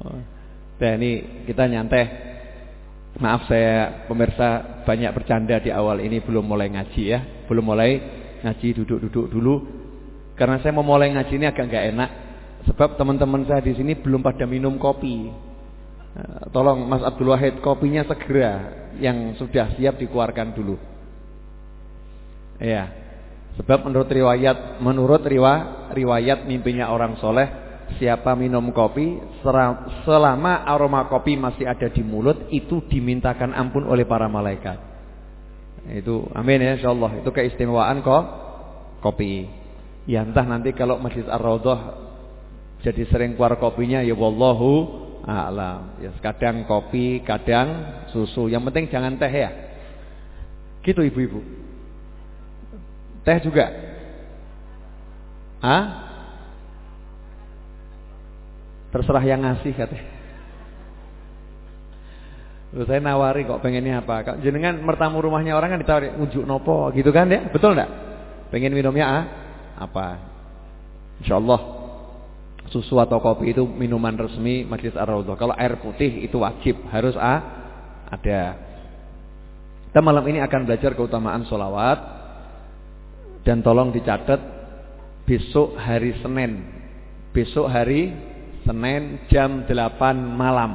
Nah ini kita nyantai. Maaf saya pemirsa banyak bercanda di awal ini belum mulai ngaji ya. Belum mulai ngaji duduk-duduk dulu. Karena saya mau mulai ngaji ini agak nggak enak. Sebab teman-teman saya di sini belum pada minum kopi. Nah, tolong Mas Abdul Wahid kopinya segera yang sudah siap dikeluarkan dulu. Ya. Sebab menurut riwayat menurut riwa, riwayat mimpinya orang soleh siapa minum kopi selama aroma kopi masih ada di mulut itu dimintakan ampun oleh para malaikat. Itu amin ya insyaallah. Itu keistimewaan kok kopi. Ya entah nanti kalau Masjid Ar-Raudhah jadi sering keluar kopinya ya wallahu a'lam. Ya kadang kopi, kadang susu. Yang penting jangan teh ya. Gitu ibu-ibu. Teh juga? Ah? Terserah yang ngasih katanya. Terus saya nawari kok pengennya apa? Kok jenengan mertamu rumahnya orang kan ditawari unjuk nopo gitu kan ya? Betul enggak? Pengen minumnya ah? Apa? Insyaallah susu atau kopi itu minuman resmi Majlis Ar-Raudhah. Kalau air putih itu wajib, harus ah ada. Kita malam ini akan belajar keutamaan solawat dan tolong dicatat besok hari Senin. Besok hari Senin jam 8 malam.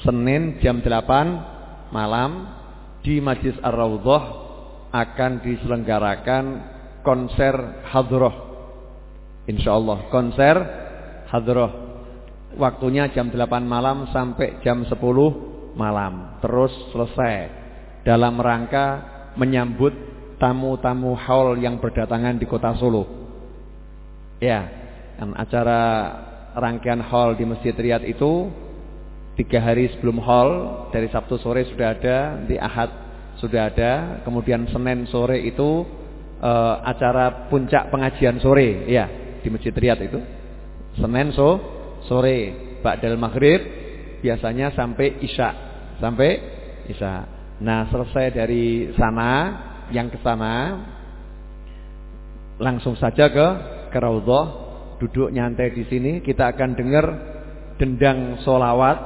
Senin jam 8 malam di Majlis Ar-Raudhah akan diselenggarakan konser hadroh. Insyaallah konser hadroh. Waktunya jam 8 malam sampai jam 10 malam. Terus selesai dalam rangka menyambut tamu-tamu haul yang berdatangan di kota Solo. Ya, kan acara rangkaian haul di Masjid Riyad itu tiga hari sebelum haul dari Sabtu sore sudah ada, di Ahad sudah ada, kemudian Senin sore itu uh, acara puncak pengajian sore, ya di Masjid Riyad itu. Senin so sore, Ba'dal Maghrib biasanya sampai Isya, sampai Isya. Nah, selesai dari sana yang ke sana langsung saja ke ke duduk nyantai di sini, kita akan dengar dendang solawat,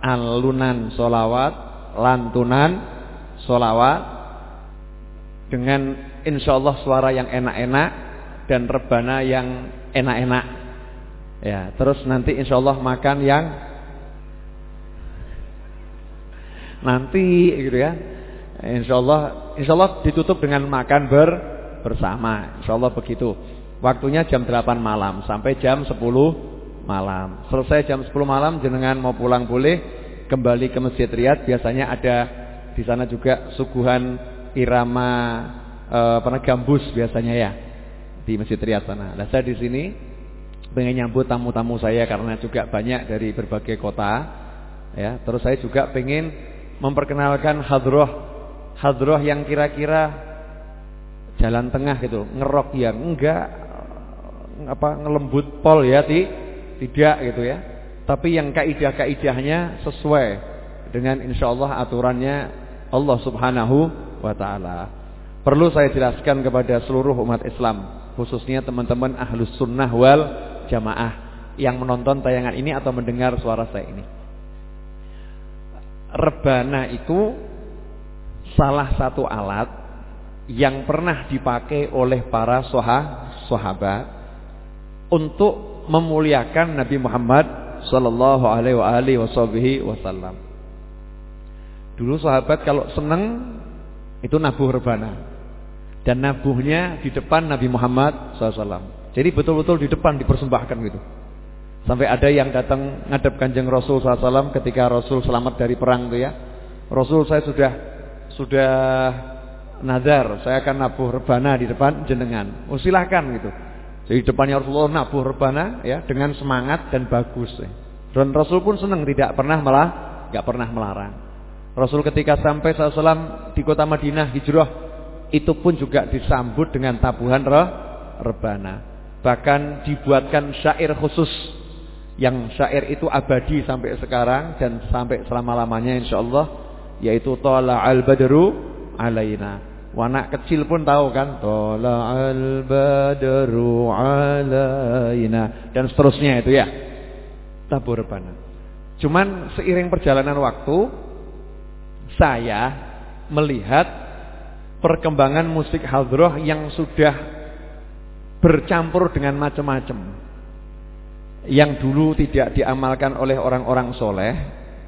alunan solawat, lantunan solawat dengan insya Allah suara yang enak-enak dan rebana yang enak-enak. Ya, terus nanti insya Allah makan yang nanti gitu ya. Insya Allah, insya Allah ditutup dengan makan ber bersama. Insya Allah begitu. Waktunya jam 8 malam sampai jam 10 malam. Selesai jam 10 malam jenengan mau pulang boleh kembali ke Masjid Riyad. Biasanya ada di sana juga suguhan irama e, gambus biasanya ya di Masjid Riyad sana. Nah, saya di sini pengen nyambut tamu-tamu saya karena juga banyak dari berbagai kota ya. Terus saya juga pengen memperkenalkan hadroh hadroh yang kira-kira jalan tengah gitu, ngerok yang enggak apa ngelembut pol ya, ti, tidak gitu ya. Tapi yang kaidah-kaidahnya sesuai dengan insyaallah aturannya Allah Subhanahu wa taala. Perlu saya jelaskan kepada seluruh umat Islam, khususnya teman-teman ahlus sunnah wal jamaah yang menonton tayangan ini atau mendengar suara saya ini. Rebana itu salah satu alat yang pernah dipakai oleh para sahabat untuk memuliakan Nabi Muhammad sallallahu alaihi wasallam. Dulu sahabat kalau senang itu nabuh rebana. Dan nabuhnya di depan Nabi Muhammad SAW. Jadi betul-betul di depan dipersembahkan gitu. Sampai ada yang datang ngadep kanjeng Rasul SAW ketika Rasul selamat dari perang itu ya. Rasul saya sudah sudah nazar, saya akan nabuh rebana di depan jenengan. Oh silahkan gitu. Jadi depannya Rasulullah nabuh rebana ya dengan semangat dan bagus. Ya. Dan Rasul pun senang tidak pernah malah nggak pernah melarang. Rasul ketika sampai SAW di kota Madinah hijrah itu pun juga disambut dengan tabuhan re, rebana. Bahkan dibuatkan syair khusus yang syair itu abadi sampai sekarang dan sampai selama-lamanya insyaallah yaitu al badru alaina. Anak kecil pun tahu kan al badru alaina dan seterusnya itu ya. Tabuh rebana. Cuman seiring perjalanan waktu saya melihat perkembangan musik hadroh yang sudah bercampur dengan macam-macam. Yang dulu tidak diamalkan oleh orang-orang soleh,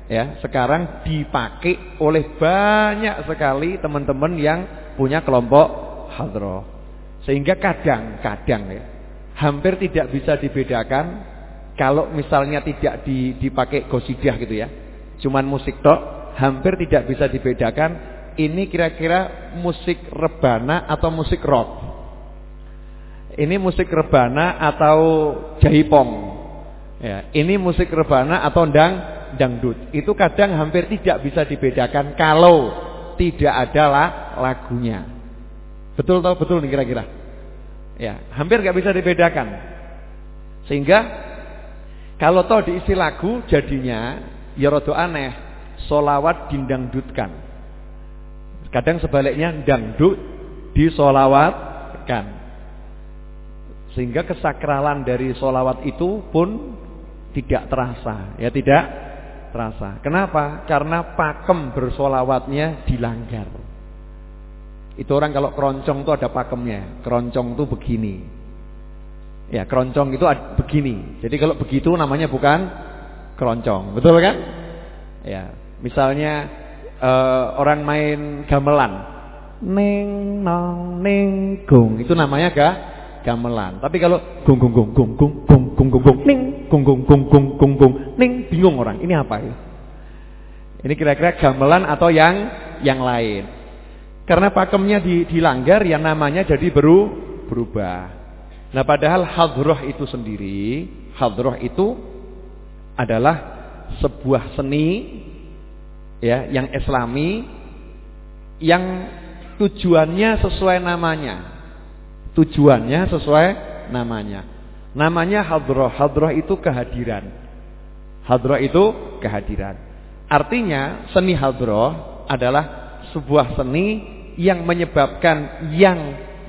ya sekarang dipakai oleh banyak sekali teman-teman yang punya kelompok hadroh. Sehingga kadang-kadang ya, hampir tidak bisa dibedakan kalau misalnya tidak dipakai gosidah gitu ya. Cuman musik tok, hampir tidak bisa dibedakan ini kira-kira musik rebana atau musik rock. Ini musik rebana atau jaipong. Ya, ini musik rebana atau dang dangdut. Itu kadang hampir tidak bisa dibedakan kalau tidak ada lagunya. Betul tau betul nih kira-kira. Ya, hampir nggak bisa dibedakan. Sehingga kalau tahu diisi lagu jadinya ya rada aneh, solawat dindangdutkan. Kadang sebaliknya dangdut disolawatkan. Sehingga kesakralan dari solawat itu pun tidak terasa, ya tidak terasa. Kenapa? Karena pakem bersolawatnya dilanggar. Itu orang kalau keroncong itu ada pakemnya. Keroncong itu begini. Ya, keroncong itu begini. Jadi kalau begitu namanya bukan keroncong. Betul kan? Ya, misalnya uh, orang main gamelan. Ning nong ning gung. Itu namanya gak gamelan. Tapi kalau gung gung gung gung gung gung gung gung gung ning gung gung gung gung gung gung ning bingung orang. Ini apa ya? Ini kira-kira gamelan atau yang yang lain. Karena pakemnya di, dilanggar yang namanya jadi beru, berubah. Nah padahal hadroh itu sendiri, hadroh itu adalah sebuah seni ya yang islami yang tujuannya sesuai namanya. Tujuannya sesuai namanya. Namanya hadroh. Hadroh itu kehadiran. Hadroh itu kehadiran. Artinya seni hadroh adalah sebuah seni yang menyebabkan yang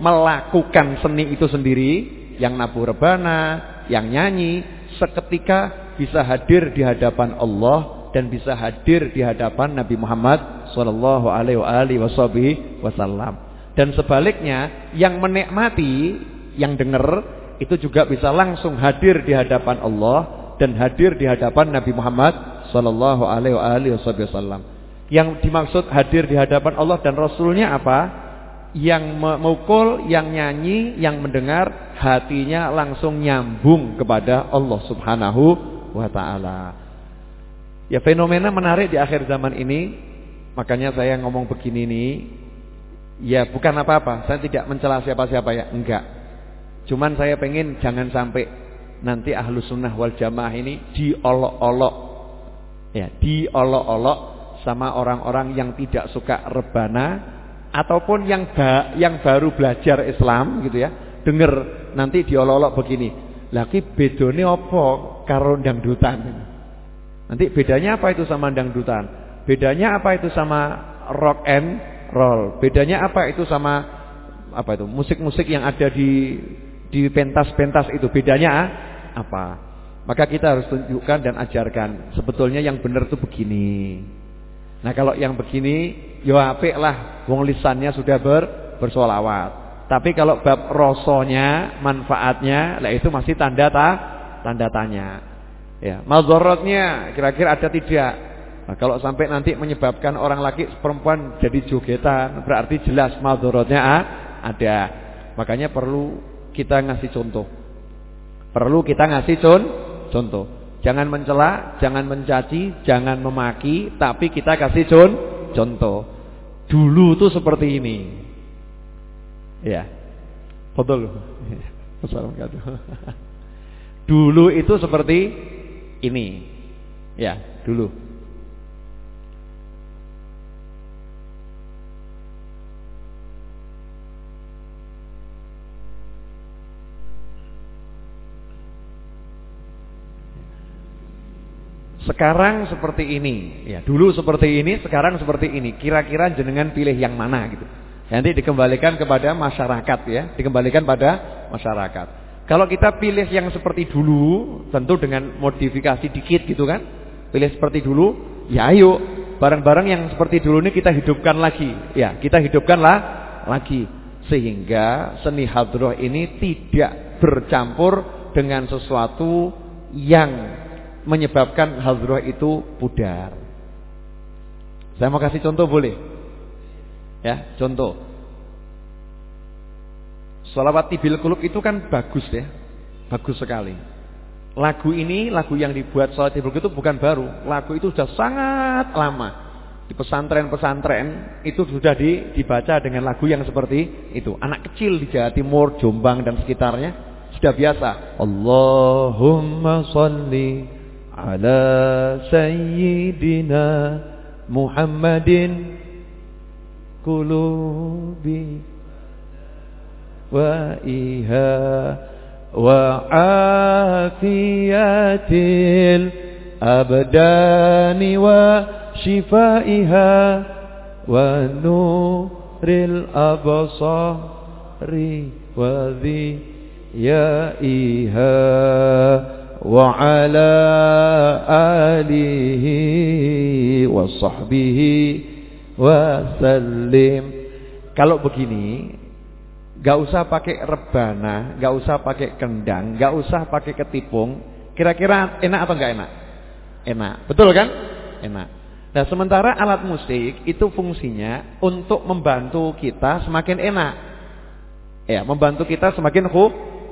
melakukan seni itu sendiri, yang nabuh rebana, yang nyanyi, seketika bisa hadir di hadapan Allah dan bisa hadir di hadapan Nabi Muhammad sallallahu alaihi wasallam. Dan sebaliknya, yang menikmati, yang dengar itu juga bisa langsung hadir di hadapan Allah dan hadir di hadapan Nabi Muhammad sallallahu alaihi wasallam. Yang dimaksud hadir di hadapan Allah dan Rasulnya apa? Yang memukul, yang nyanyi, yang mendengar, hatinya langsung nyambung kepada Allah Subhanahu wa taala. Ya fenomena menarik di akhir zaman ini Makanya saya ngomong begini nih Ya bukan apa-apa. Saya tidak mencela siapa-siapa ya. Enggak. Cuman saya pengen jangan sampai Nanti ahlu sunnah wal jamaah ini Diolok-olok. Ya diolok-olok Sama orang-orang yang tidak suka rebana Ataupun yang ba yang baru belajar Islam gitu ya. Dengar nanti diolok-olok begini. Lagi bedone apa karo dangdutan? Nanti bedanya apa itu sama dangdutan? Bedanya apa itu sama rock and roll? Bedanya apa itu sama apa itu? Musik-musik yang ada di di pentas-pentas itu bedanya apa? Maka kita harus tunjukkan dan ajarkan sebetulnya yang benar itu begini. Nah, kalau yang begini yo ya apik lah wong lisannya sudah ber bersolawat. Tapi kalau bab rosonya, manfaatnya, lah itu masih tanda ta, tanda tanya. Ya, mazharatnya kira-kira ada tidak? Nah, kalau sampai nanti menyebabkan orang laki perempuan jadi jogetan, berarti jelas mazharatnya ada. Makanya perlu kita ngasih contoh. Perlu kita ngasih con contoh. Jangan mencela, jangan mencaci, jangan memaki, tapi kita kasih con contoh. Dulu tuh seperti ini. Ya. Betul. Assalamualaikum. Dulu itu seperti ini. Ya, dulu. Sekarang seperti ini, ya dulu seperti ini, sekarang seperti ini. Kira-kira jenengan pilih yang mana gitu. Nanti dikembalikan kepada masyarakat ya, dikembalikan pada masyarakat. Kalau kita pilih yang seperti dulu, tentu dengan modifikasi dikit gitu kan. Pilih seperti dulu, ya ayo barang-barang yang seperti dulu ini kita hidupkan lagi. Ya, kita hidupkanlah lagi sehingga seni hadroh ini tidak bercampur dengan sesuatu yang menyebabkan hadroh itu pudar. Saya mau kasih contoh boleh? Ya, contoh. Salawat tibil kulub itu kan bagus ya. Bagus sekali. Lagu ini, lagu yang dibuat salawat tibil kulub itu bukan baru. Lagu itu sudah sangat lama. Di pesantren-pesantren itu sudah dibaca dengan lagu yang seperti itu. Anak kecil di Jawa Timur, Jombang dan sekitarnya sudah biasa. Allahumma salli على سيدنا محمد قلوبي وإيها وعافيات الأبدان وشفائها ونور الأبصار وذيائها وعلى آله وصحبه وسلم kalau begini Gak usah pakai rebana, gak usah pakai kendang, gak usah pakai ketipung. Kira-kira enak atau enggak enak? Enak. Betul kan? Enak. Nah, sementara alat musik itu fungsinya untuk membantu kita semakin enak. Ya, membantu kita semakin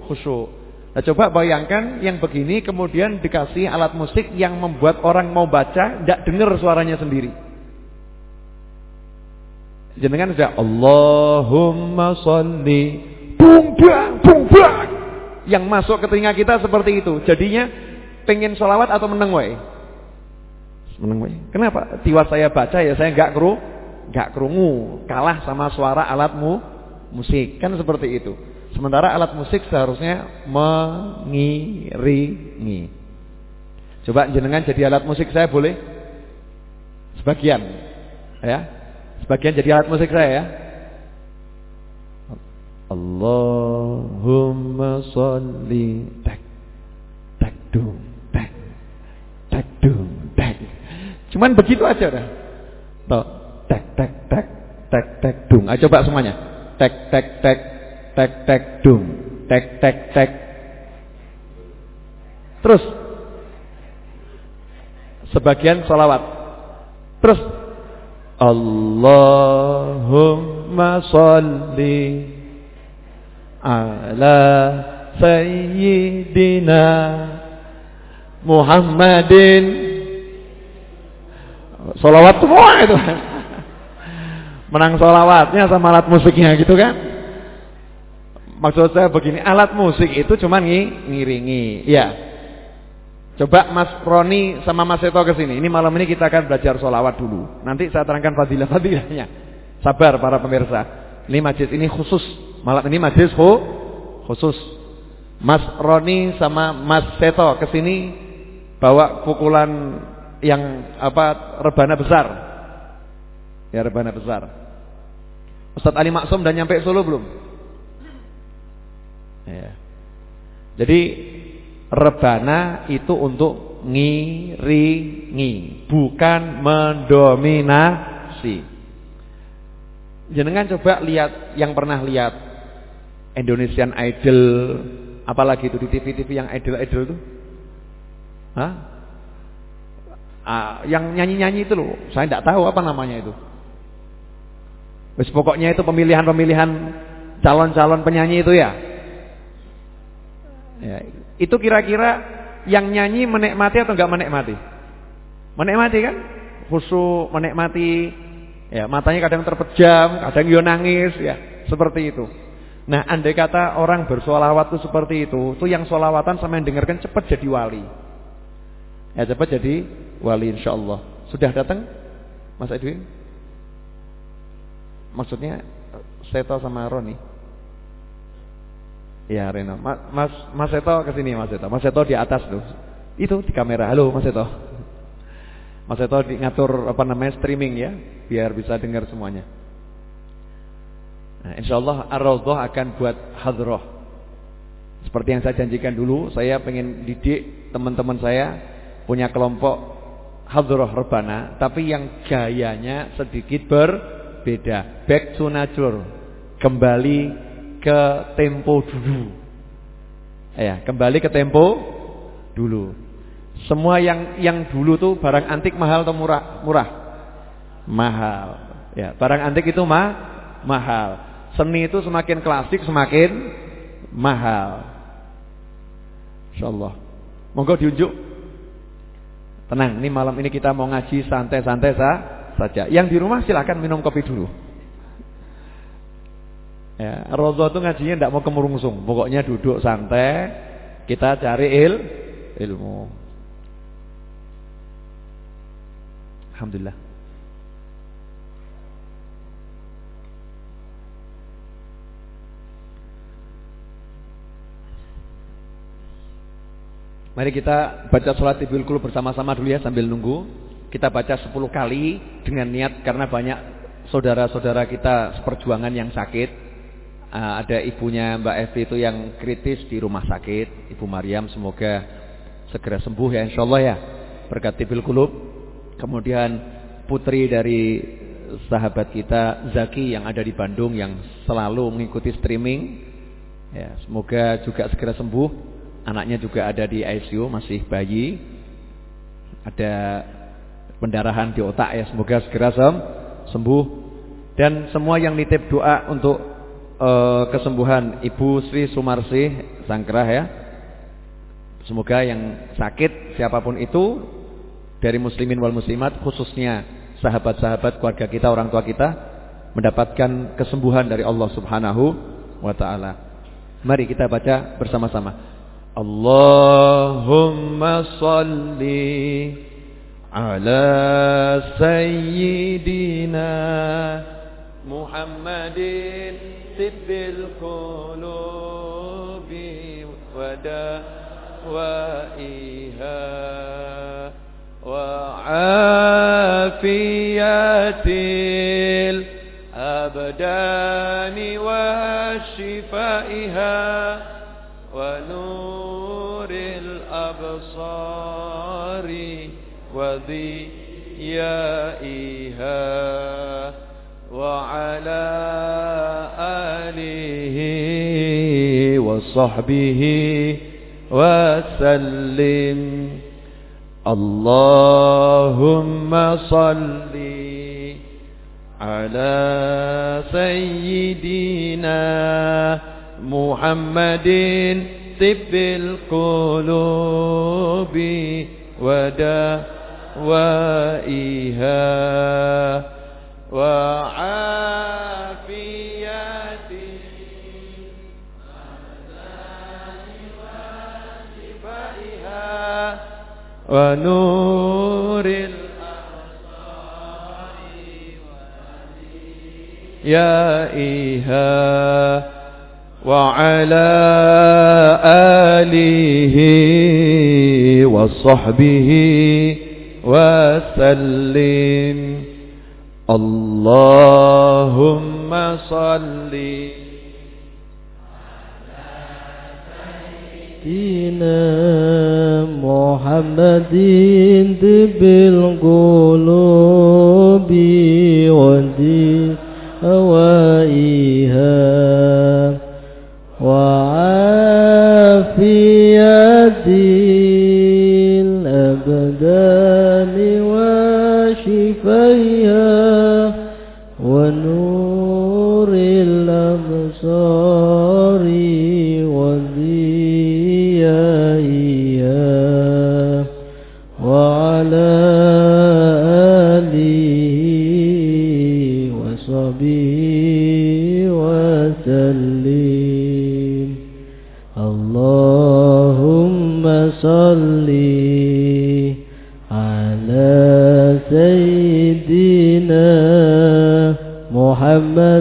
khusyuk. Nah, coba bayangkan yang begini kemudian dikasih alat musik yang membuat orang mau baca tidak dengar suaranya sendiri. Jenengan sudah Allahumma salli bung bung. Yang masuk ke telinga kita seperti itu. Jadinya pengen sholawat atau meneng wae? Meneng wae. Kenapa? Tiwas saya baca ya saya nggak kru nggak kerungu, kalah sama suara alatmu musik. Kan seperti itu. Sementara alat musik seharusnya mengiringi. Coba jenengan jadi alat musik saya boleh? Sebagian. Ya. Sebagian jadi alat musik saya ya. Allahumma salli tak tak dum tak tak dum tak. Cuman begitu aja dah. Toh, tak tak tak tak tak dung. Ayo coba semuanya. Tak tak tak tak tak dung. Tak tak tak. Terus sebagian solawat. Terus Allahumma salli ala sayyidina Muhammadin Salawat semua itu Menang salawatnya sama alat musiknya gitu kan Maksud saya begini Alat musik itu cuma ngiringi Ya Coba Mas Roni sama Mas Seto ke sini. Ini malam ini kita akan belajar solawat dulu. Nanti saya terangkan fadilah-fadilahnya. Sabar para pemirsa. Ini majlis ini khusus. Malam ini majlis khusus. Mas Roni sama Mas Seto ke sini bawa pukulan yang apa rebana besar. Ya rebana besar. Ustadz Ali Maksum dan nyampe Solo belum? Ya. Jadi Rebana itu untuk ngiringi, bukan mendominasi. Jenengan coba lihat yang pernah lihat Indonesian Idol, apalagi itu di TV-TV yang idol-idol itu. Hah? Ah, yang nyanyi-nyanyi itu loh, saya tidak tahu apa namanya itu. Wes pokoknya itu pemilihan-pemilihan calon-calon penyanyi itu ya. Ya, itu kira-kira yang nyanyi menikmati atau enggak menikmati? Menikmati kan? Khusyuk, menikmati. Ya, matanya kadang terpejam, kadang yo nangis ya, seperti itu. Nah, andai kata orang bersolawat itu seperti itu, tuh yang solawatan sama yang dengarkan cepat jadi wali. Ya, cepat jadi wali insyaallah. Sudah datang Mas Edwin? Maksudnya Seto sama Roni? Ya Reno. Mas Mas Seto ke sini Mas Seto. Mas Seto di atas tuh. Itu di kamera. Halo Mas Seto. Mas Seto di ngatur apa namanya streaming ya, biar bisa dengar semuanya. Nah, insyaallah Ar-Raudhah akan buat hadroh. Seperti yang saya janjikan dulu, saya pengen didik teman-teman saya punya kelompok hadroh rebana, tapi yang gayanya sedikit berbeda. Back to nature, kembali ke tempo dulu. Ya, kembali ke tempo dulu. Semua yang yang dulu tuh barang antik mahal atau murah? Murah. Mahal. Ya, barang antik itu mah mahal. Seni itu semakin klasik semakin mahal. Insyaallah. Monggo diunjuk. Tenang, ini malam ini kita mau ngaji santai-santai saja. Yang di rumah silahkan minum kopi dulu. Ya, Rozo itu ngajinya tidak mau kemurungsung. Pokoknya duduk santai, kita cari il, ilmu. Alhamdulillah. Mari kita baca sholat Ibil Qulub bersama-sama dulu ya sambil nunggu. Kita baca 10 kali dengan niat karena banyak saudara-saudara kita seperjuangan yang sakit. Uh, ada ibunya Mbak Evi itu yang kritis di rumah sakit. Ibu Maryam semoga segera sembuh ya insyaallah ya. Berkat Ibil Qulub. Kemudian putri dari sahabat kita Zaki yang ada di Bandung yang selalu mengikuti streaming. Ya, semoga juga segera sembuh. Anaknya juga ada di ICU, masih bayi. Ada pendarahan di otak ya, semoga segera sem sembuh. Dan semua yang nitip doa untuk uh, kesembuhan Ibu Sri Sumarsi Sangkrah ya. Semoga yang sakit siapa pun itu dari muslimin wal muslimat khususnya sahabat-sahabat keluarga kita, orang tua kita mendapatkan kesembuhan dari Allah Subhanahu wa taala. Mari kita baca bersama-sama. Allahumma salli ala sayyidina محمد طب القلوب ودوائها وعافية الأبدان وشفائها ونور الأبصار وضيائها وعلى آله وصحبه وسلم. اللهم صل على سيدنا محمد طب القلوب ودوائها. ونور الأبصار إيها وعلى آله وصحبه وسلم اللهم صل سيدنا محمد بالقلوب القلوب ودي أوائها وعافيتها صل على سيدنا محمد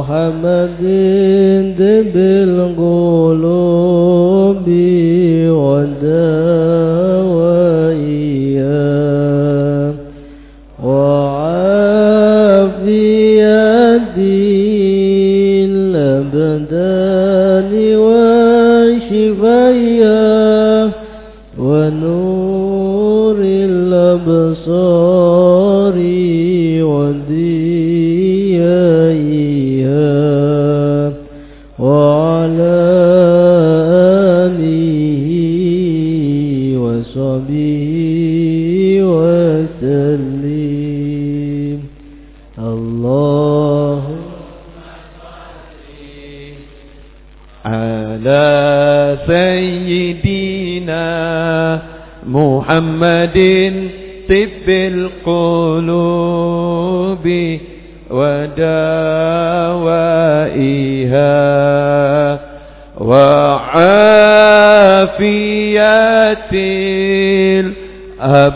محمد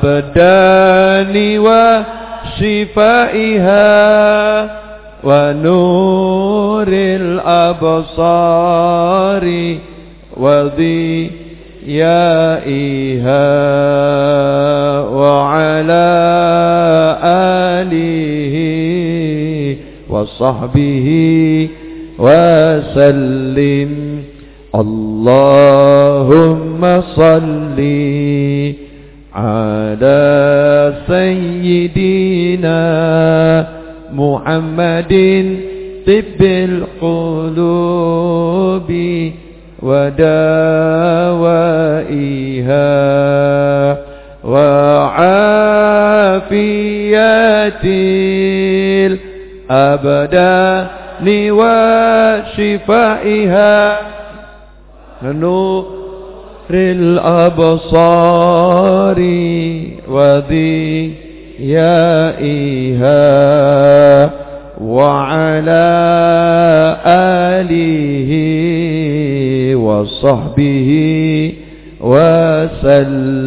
الأبدان وشفائها ونور الأبصار وضيائها وعلى آله وصحبه وسلم. اللهم صل على سيدنا محمد طب القلوب ودوائها وعافية الأبدان وشفائها نور الأبصار وضيائها وعلى آله وصحبه وسلم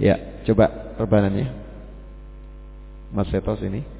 Ya, coba rebanannya. Mas Setos ini.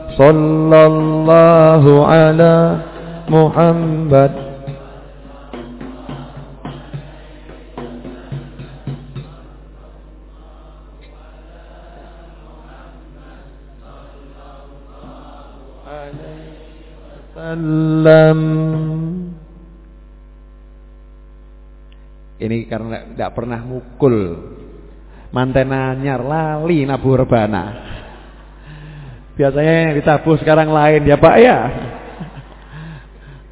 صلى الله على محمد wasallam. Ini karena tidak pernah mukul mantena anyar lali nabuh rebana. Biasanya yang ditabuh sekarang lain ya Pak ya.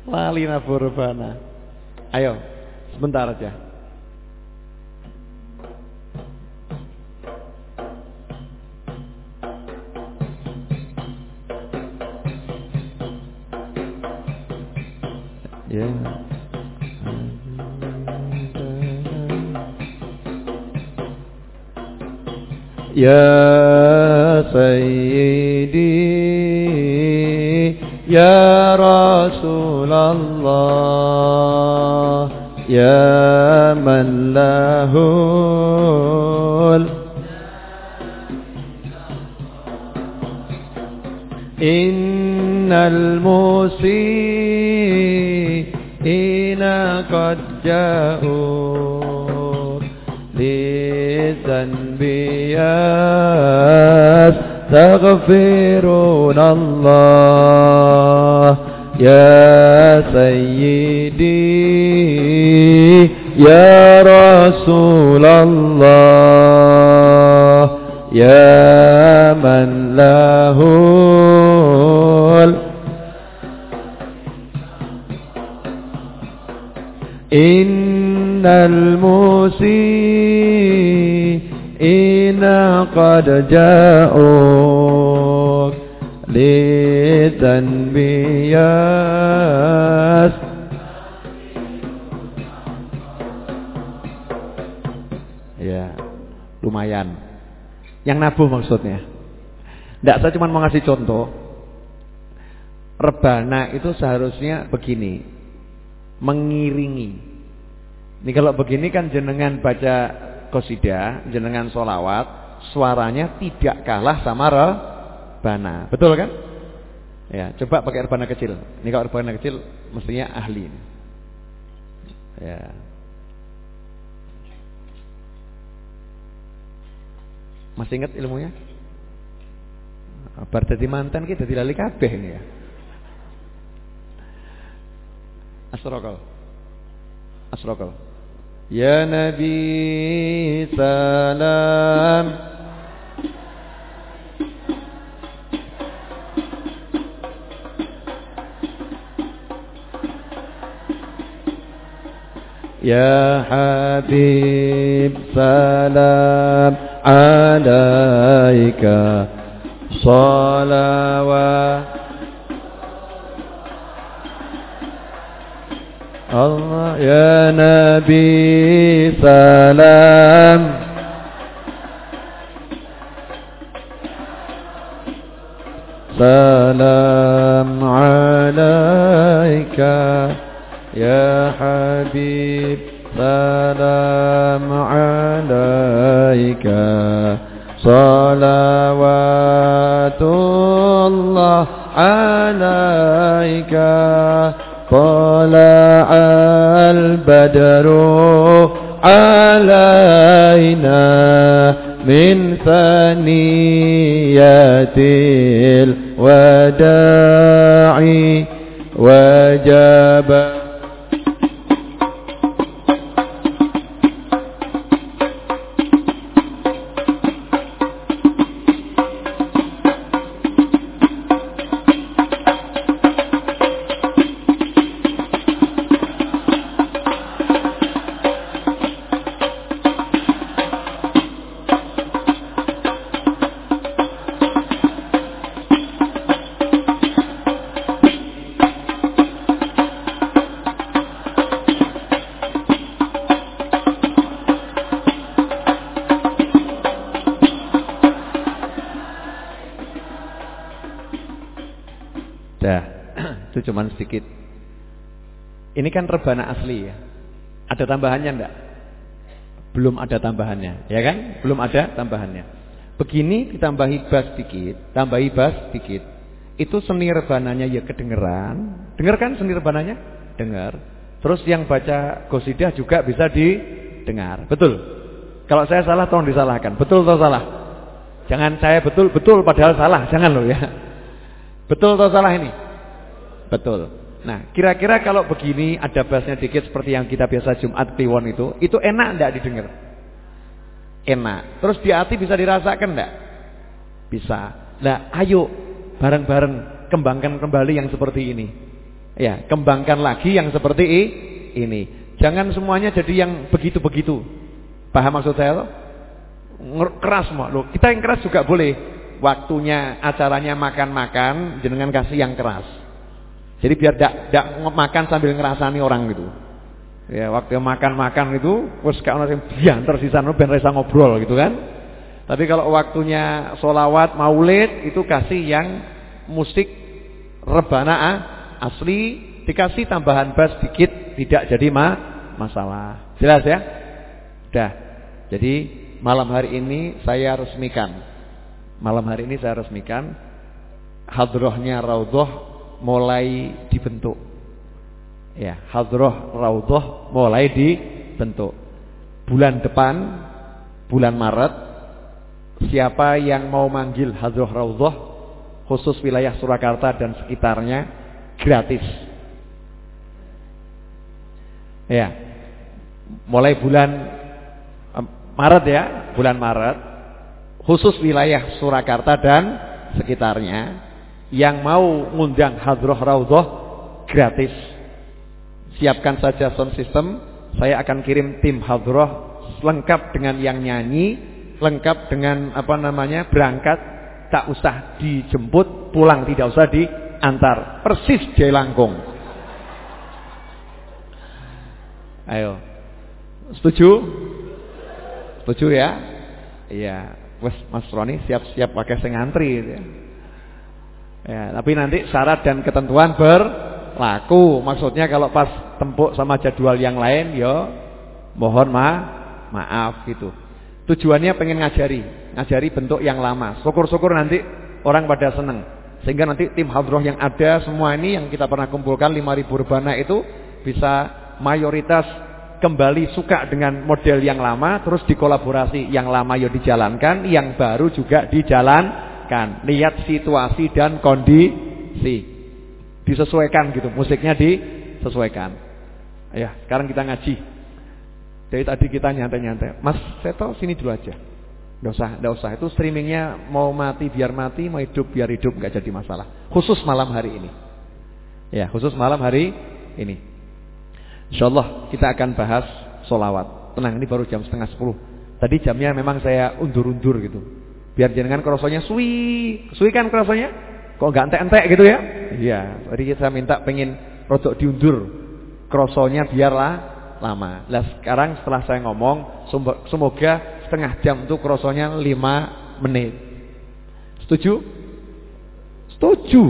Lali nabuh rebana. Ayo, sebentar aja. Ya. Ya سيدي يا رسول الله يا من له إن المسيئين قد جاءوا للذنب يستغفرون الله. يا سيدي يا رسول الله يا من له إن المسيئين قد جاءوك Yang nabuh maksudnya. Tidak, saya cuma mau ngasih contoh. Rebana itu seharusnya begini mengiringi. Ini kalau begini kan jenengan baca kosida, jenengan solawat, suaranya tidak kalah sama rebana. Betul kan? Ya, coba pakai rebana kecil. Ini kalau rebana kecil mestinya ahli. Ya. Masih ingat ilmunya? Bar dadi mantan kita dilali kabeh ini ya. Asrokal Asrokal Ya Nabi Salam Ya Habib Salam Alaika Salawat Allah ya Nabi salam Salam alaika ya السلام عليك. صلوات الله عليك. طلع البدر علينا من ثنيات الوداع. وجبت itu cuma sedikit. Ini kan rebana asli ya. Ada tambahannya enggak? Belum ada tambahannya, ya kan? Belum ada tambahannya. Begini ditambahi bas sedikit, tambahi bas sedikit. Itu seni rebananya ya kedengeran. Dengar kan seni rebananya? Dengar. Terus yang baca gosidah juga bisa didengar. Betul? Kalau saya salah tolong disalahkan. Betul atau salah? Jangan saya betul betul padahal salah, jangan loh ya. Betul atau salah ini? Betul. Nah, kira-kira kalau begini ada bassnya dikit seperti yang kita biasa Jumat Kliwon itu, itu enak enggak didengar? Enak. Terus di hati bisa dirasakan enggak? Bisa. Nah, ayo bareng-bareng kembangkan kembali yang seperti ini. Ya, kembangkan lagi yang seperti ini. Jangan semuanya jadi yang begitu-begitu. Paham maksud saya? Keras semua. Loh, kita yang keras juga boleh. Waktunya acaranya makan-makan, jenengan kasih yang keras. Jadi biar tidak makan sambil ngerasani orang gitu. Ya, waktu makan-makan itu wis gak ono sing biantar sisane ben resa ngobrol gitu kan. Tapi kalau waktunya solawat maulid itu kasih yang musik rebana asli dikasih tambahan bass dikit tidak jadi ma masalah. Jelas ya? Dah. Jadi malam hari ini saya resmikan. Malam hari ini saya resmikan hadrohnya Raudhah mulai dibentuk. Ya, hadroh raudhah mulai dibentuk. Bulan depan, bulan Maret, siapa yang mau manggil hadroh raudhah khusus wilayah Surakarta dan sekitarnya gratis. Ya. Mulai bulan Maret ya, bulan Maret khusus wilayah Surakarta dan sekitarnya yang mau ngundang hadroh raudhah gratis. Siapkan saja sound system, saya akan kirim tim hadroh lengkap dengan yang nyanyi, lengkap dengan apa namanya berangkat, tak usah dijemput, pulang tidak usah diantar, persis Jelangkung. Ayo, setuju? Setuju ya? Iya, Mas Roni siap-siap pakai sing antri. Ya. Ya, tapi nanti syarat dan ketentuan berlaku. Maksudnya kalau pas tempuk sama jadwal yang lain, ya mohon ma maaf gitu. Tujuannya pengen ngajari, ngajari bentuk yang lama. Syukur-syukur nanti orang pada seneng. Sehingga nanti tim hadroh yang ada semua ini yang kita pernah kumpulkan 5000 rebana itu bisa mayoritas kembali suka dengan model yang lama terus dikolaborasi yang lama ya dijalankan yang baru juga dijalankan disesuaikan lihat situasi dan kondisi disesuaikan gitu musiknya disesuaikan ya sekarang kita ngaji dari tadi kita nyantai-nyantai Mas Seto sini dulu aja Nggak usah, nggak usah. Itu streamingnya mau mati biar mati, mau hidup biar hidup nggak jadi masalah. Khusus malam hari ini. Ya, khusus malam hari ini. Insyaallah kita akan bahas solawat. Tenang, ini baru jam setengah sepuluh. Tadi jamnya memang saya undur-undur gitu. Biar jenengan krosonya suwi. Suwi kan krosonya? Kok enggak entek-entek gitu ya? Iya. Jadi saya minta pengen rodok diundur. Krosonya biarlah lama. Lah sekarang setelah saya ngomong, semoga setengah jam itu krosonya 5 menit. Setuju? Setuju.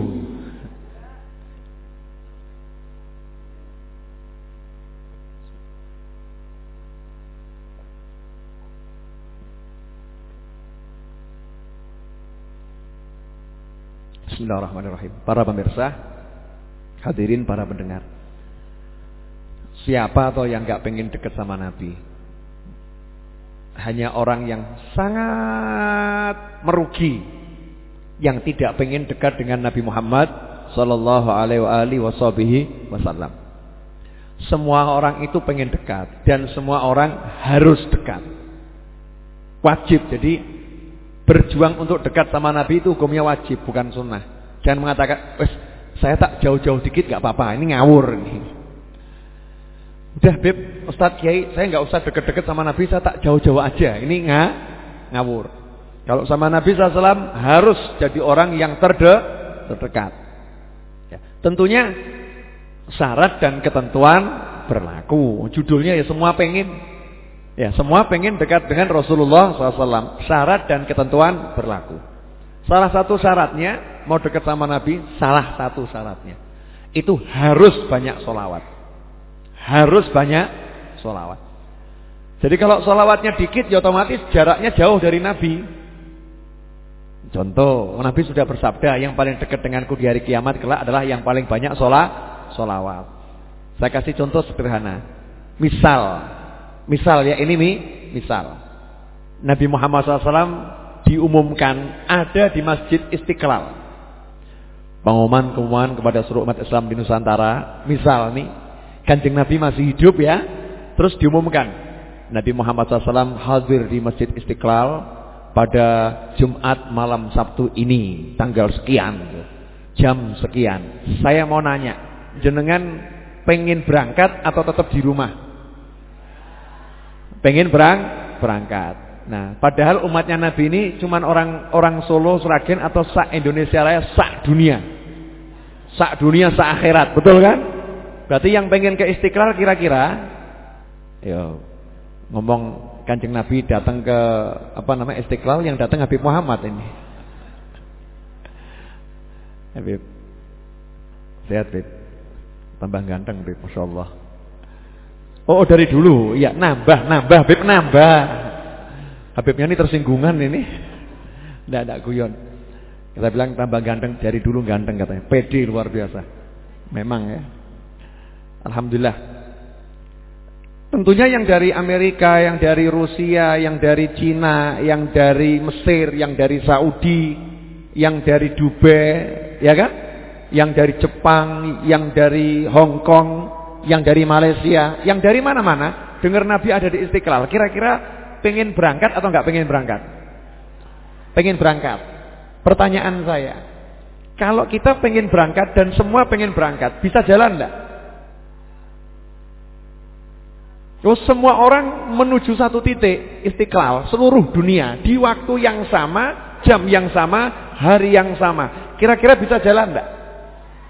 Bismillahirrahmanirrahim. Para pemirsa, hadirin para pendengar. Siapa atau yang gak pengen dekat sama Nabi? Hanya orang yang sangat merugi yang tidak pengen dekat dengan Nabi Muhammad sallallahu alaihi wasallam. Semua orang itu pengen dekat dan semua orang harus dekat. Wajib. Jadi Berjuang untuk dekat sama Nabi itu hukumnya wajib, bukan sunnah. Jangan mengatakan, wes saya tak jauh-jauh dikit gak apa-apa, ini ngawur ini. Udah Beb, Ustadz Kiai, saya nggak usah deket-deket sama Nabi, saya tak jauh-jauh aja. Ini nga, ngawur. Kalau sama Nabi SAW harus jadi orang yang terde, terdekat. Ya, tentunya syarat dan ketentuan berlaku. Judulnya ya semua pengen Ya, semua pengen dekat dengan Rasulullah SAW. Syarat dan ketentuan berlaku. Salah satu syaratnya mau dekat sama Nabi, salah satu syaratnya. Itu harus banyak solawat. Harus banyak solawat. Jadi kalau solawatnya dikit ya otomatis jaraknya jauh dari Nabi. Contoh, Nabi sudah bersabda yang paling dekat denganku di hari kiamat kelak adalah yang paling banyak solawat. Saya kasih contoh sederhana. Misal, misal ya ini mi, misal. Nabi Muhammad SAW diumumkan ada di Masjid Istiqlal. Pengumuman-pengumuman kepada seluruh umat Islam di Nusantara. Misal nih, kanjeng Nabi masih hidup ya. Terus diumumkan Nabi Muhammad SAW hadir di Masjid Istiqlal pada Jumat malam Sabtu ini, tanggal sekian, jam sekian. Saya mau nanya, jenengan pengen berangkat atau tetap di rumah? Pengen berang, berangkat. Nah, padahal umatnya Nabi ini cuma orang orang Solo, Sragen atau sak Indonesia raya, sak dunia. Sak dunia, sak akhirat, betul kan? Berarti yang pengen ke Istiqlal kira-kira ya ngomong Kanjeng Nabi datang ke apa namanya Istiqlal yang datang Habib Muhammad ini. Habib. Sehat, Habib. Tambah ganteng, Habib, Masya Allah. Oh, dari dulu. Iya, nambah, nambah, Habib nambah. Habibnya ini tersinggungan ini. Tidak ada guyon. Kita bilang tambah ganteng dari dulu ganteng katanya. Pede luar biasa. Memang ya. Alhamdulillah Tentunya yang dari Amerika, yang dari Rusia, yang dari Cina, yang dari Mesir, yang dari Saudi, yang dari Dubai, ya kan? Yang dari Jepang, yang dari Hong Kong, yang dari Malaysia, yang dari mana-mana, dengar Nabi ada di Istiqlal. Kira-kira pengen berangkat atau enggak pengen berangkat? Pengen berangkat. Pertanyaan saya, kalau kita pengen berangkat dan semua pengen berangkat, bisa jalan enggak? Oh, semua orang menuju satu titik istiqlal seluruh dunia di waktu yang sama, jam yang sama, hari yang sama. Kira-kira bisa jalan enggak?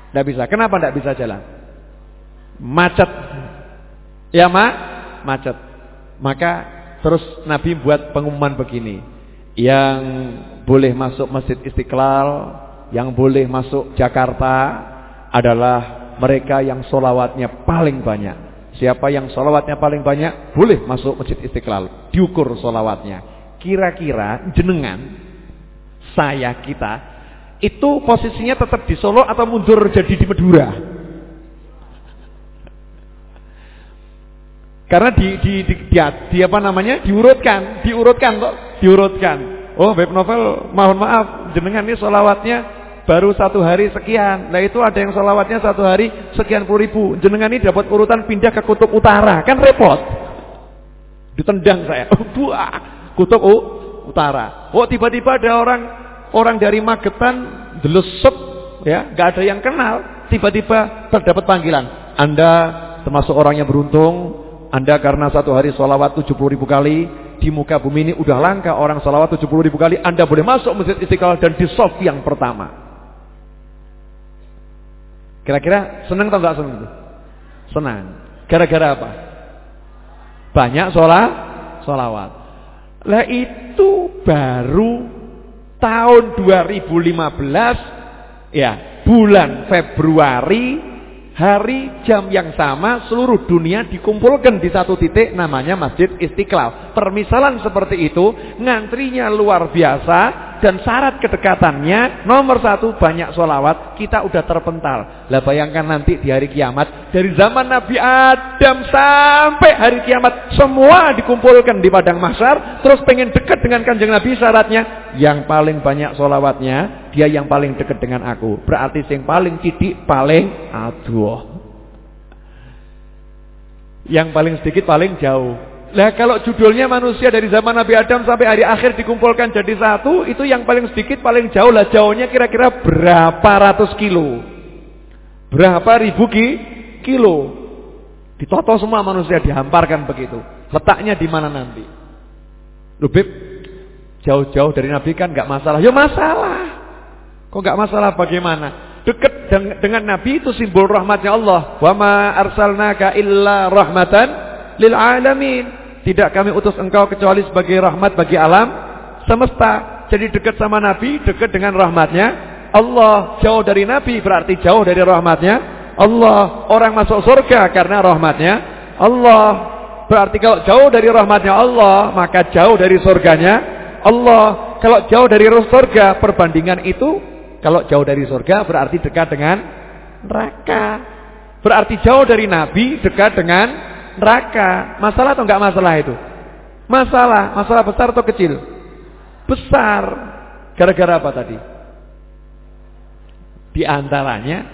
Enggak bisa. Kenapa enggak bisa jalan? Macet. Ya, Ma? Macet. Maka terus Nabi buat pengumuman begini. Yang boleh masuk Masjid Istiqlal, yang boleh masuk Jakarta adalah mereka yang solawatnya paling banyak. Siapa yang solawatnya paling banyak boleh masuk masjid istiqlal. Diukur solawatnya. Kira-kira jenengan, saya, kita, itu posisinya tetap di Solo atau mundur jadi di Madura? Karena di, di, di, di, di apa namanya diurutkan, diurutkan kok, diurutkan. Oh, Beb Novel, mohon maaf, jenengan ini solawatnya baru satu hari sekian. Nah itu ada yang sholawatnya satu hari sekian puluh ribu. Jenengan ini dapat urutan pindah ke kutub utara, kan repot. Ditendang saya, buah kutub uh, utara. Oh tiba-tiba ada orang orang dari Magetan delesep ya, nggak ada yang kenal. Tiba-tiba terdapat panggilan. Anda termasuk orang yang beruntung. Anda karena satu hari sholawat 70 ribu kali di muka bumi ini udah langka orang sholawat 70 ribu kali. Anda boleh masuk masjid istiqlal dan di soft yang pertama. Kira-kira senang atau enggak senang itu? Senang. Gara-gara apa? Banyak sholat, sholawat. Lah itu baru tahun 2015 ya bulan Februari hari jam yang sama seluruh dunia dikumpulkan di satu titik namanya Masjid Istiqlal. Permisalan seperti itu, ngantrinya luar biasa dan syarat kedekatannya nomor satu banyak sholawat kita udah terpental. Lah bayangkan nanti di hari kiamat dari zaman Nabi Adam sampai hari kiamat semua dikumpulkan di padang mahsyar terus pengen dekat dengan kanjeng Nabi syaratnya yang paling banyak sholawatnya dia yang paling dekat dengan aku. Berarti yang paling titik paling aduh. Yang paling sedikit paling jauh. Lah kalau judulnya manusia dari zaman Nabi Adam sampai hari akhir dikumpulkan jadi satu, itu yang paling sedikit paling jauh lah jauhnya kira-kira berapa ratus kilo. Berapa ribu ki, kilo. Ditoto semua manusia dihamparkan begitu. Letaknya di mana nanti? Lubib jauh-jauh dari Nabi kan nggak masalah. Ya masalah. Kok nggak masalah bagaimana? Dekat dengan Nabi itu simbol rahmatnya Allah. Wa ma arsalnaka illa rahmatan lil alamin. Tidak kami utus engkau kecuali sebagai rahmat bagi alam semesta. Jadi dekat sama Nabi, dekat dengan rahmatnya Allah. Jauh dari Nabi berarti jauh dari rahmatnya Allah. Orang masuk surga karena rahmatnya Allah. Berarti kalau jauh dari rahmatnya Allah, maka jauh dari surganya Allah. Kalau jauh dari surga, perbandingan itu kalau jauh dari surga berarti dekat dengan neraka. Berarti jauh dari nabi dekat dengan neraka. Masalah atau enggak masalah itu? Masalah, masalah besar atau kecil? Besar. Gara-gara apa tadi? Di antaranya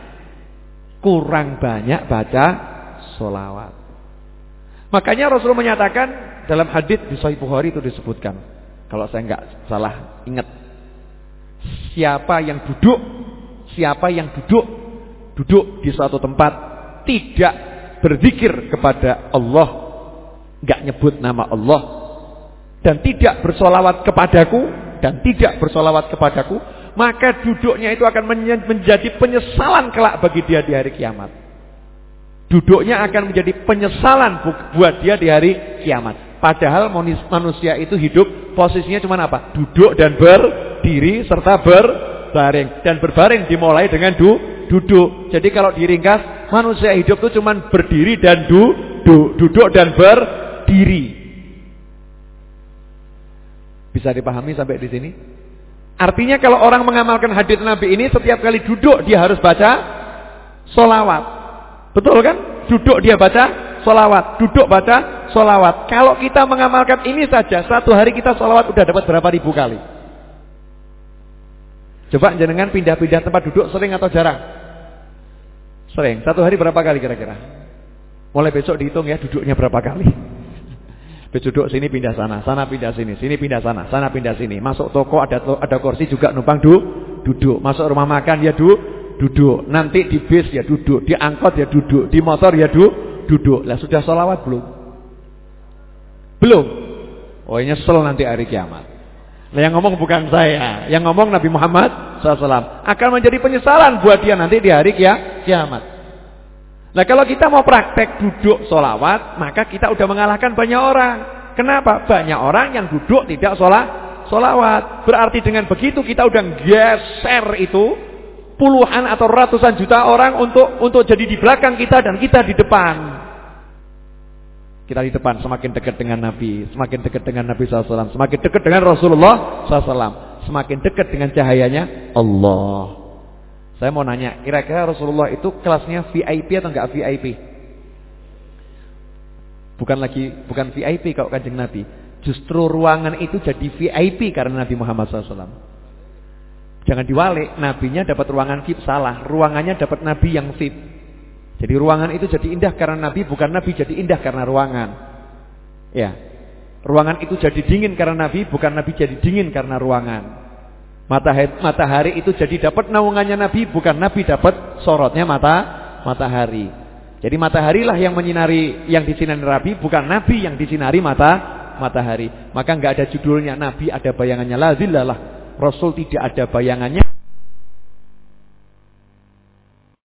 kurang banyak baca solawat. Makanya Rasul menyatakan dalam hadis di Sahih Bukhari itu disebutkan. Kalau saya enggak salah ingat. Siapa yang duduk, siapa yang duduk, duduk di suatu tempat tidak berzikir kepada Allah, enggak nyebut nama Allah dan tidak bersolawat kepadaku dan tidak bersolawat kepadaku, maka duduknya itu akan menjadi penyesalan kelak bagi dia di hari kiamat. Duduknya akan menjadi penyesalan buat dia di hari kiamat. Padahal manusia itu hidup posisinya cuma apa? Duduk dan berdiri serta berbaring. Dan berbaring dimulai dengan du, duduk. Jadi kalau diringkas, manusia hidup itu cuma berdiri dan du, du, duduk dan berdiri. Bisa dipahami sampai di sini? Artinya kalau orang mengamalkan hadis Nabi ini setiap kali duduk dia harus baca solawat. Betul kan? Duduk dia baca solawat. Duduk baca solawat. Kalau kita mengamalkan ini saja satu hari kita solawat udah dapat berapa ribu kali? Coba jenengan pindah-pindah tempat duduk sering atau jarang? Sering. Satu hari berapa kali kira-kira? Mulai besok dihitung ya duduknya berapa kali. Duduk sini pindah sana, sana pindah sini, sini pindah sana, sana pindah sini. Masuk toko ada ada kursi juga numpang du, duduk. Masuk rumah makan ya du, duduk. Nanti di bis ya duduk, di angkot ya duduk, di motor ya du, duduk. Lah sudah sholawat belum? Belum. Oh nyesel nanti hari kiamat. Nah yang ngomong bukan saya, yang ngomong Nabi Muhammad SAW akan menjadi penyesalan buat dia nanti di hari kia, kiamat. Nah kalau kita mau praktek duduk solawat, maka kita udah mengalahkan banyak orang. Kenapa? Banyak orang yang duduk tidak sholat, solawat. Berarti dengan begitu kita udah geser itu puluhan atau ratusan juta orang untuk untuk jadi di belakang kita dan kita di depan. Kita di depan semakin dekat dengan Nabi, semakin dekat dengan Nabi SAW, semakin dekat dengan Rasulullah SAW, semakin dekat dengan cahayanya Allah. Saya mau nanya, kira-kira Rasulullah itu kelasnya VIP atau enggak VIP? Bukan lagi bukan VIP kalau kanjeng Nabi. Justru ruangan itu jadi VIP karena Nabi Muhammad SAW. Jangan diwalik, nabinya dapat ruangan VIP salah, ruangannya dapat nabi yang VIP. Jadi ruangan itu jadi indah karena nabi, bukan nabi jadi indah karena ruangan. Ya. Ruangan itu jadi dingin karena nabi, bukan nabi jadi dingin karena ruangan. Matahari, itu jadi dapat naungannya Nabi, bukan Nabi dapat sorotnya mata matahari. Jadi matahari lah yang menyinari yang disinari Nabi, bukan Nabi yang disinari mata matahari. Maka nggak ada judulnya Nabi ada bayangannya. La Rasul tidak ada bayangannya.